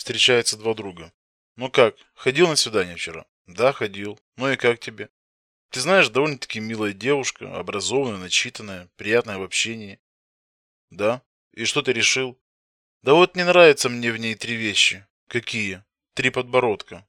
Встречаются два друга. Ну как, ходил на свидание вчера? Да, ходил. Ну и как тебе? Ты знаешь, довольно-таки милая девушка, образованная, начитанная, приятная в общении. Да? И что ты решил? Да вот не нравятся мне в ней три вещи. Какие? Три подбородка.